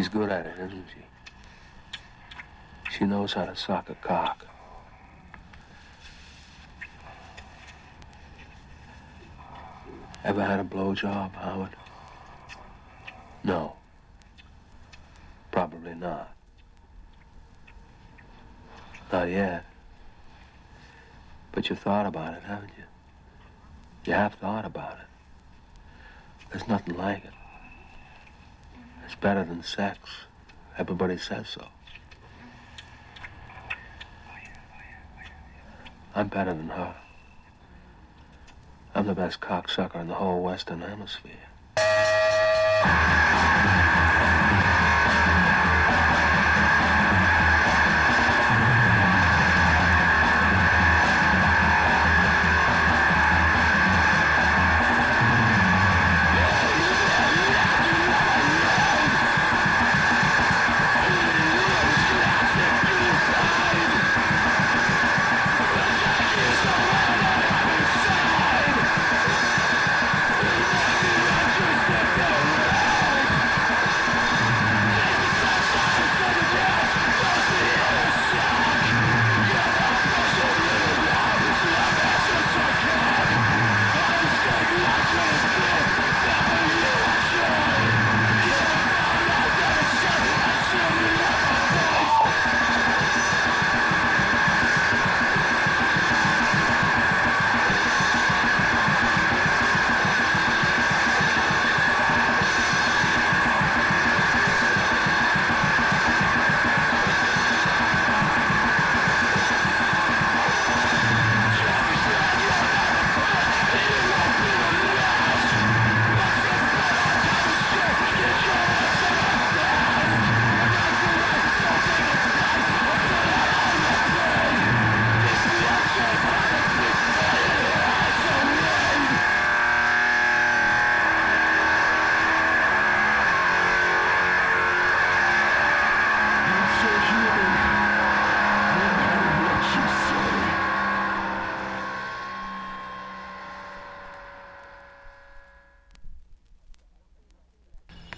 She's good at it, isn't she? She knows how to sock a cock. Ever had a blowjob, Howard? No. Probably not. Not yet. But you've thought about it, haven't you? You have thought about it. There's nothing like it. It's better than sex. Everybody says so. I'm better than her. I'm the best cocksucker in the whole Western Hemisphere.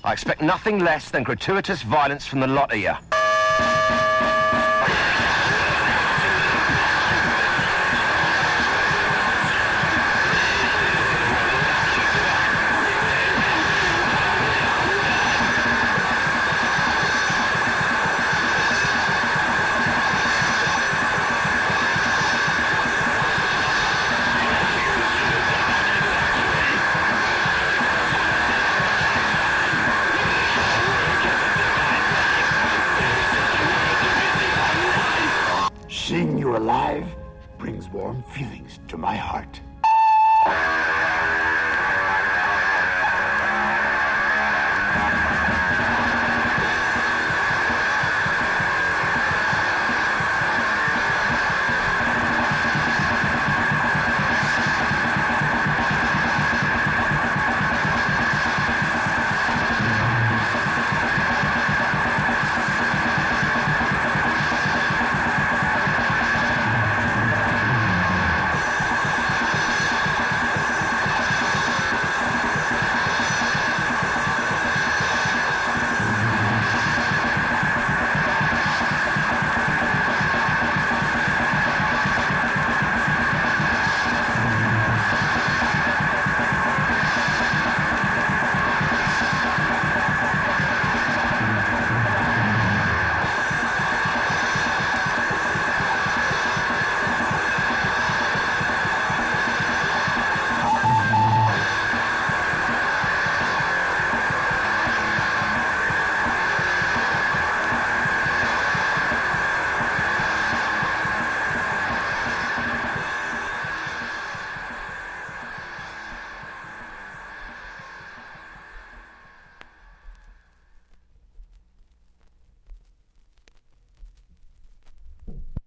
I expect nothing less than gratuitous violence from the lot of you. Warm feelings to my heart.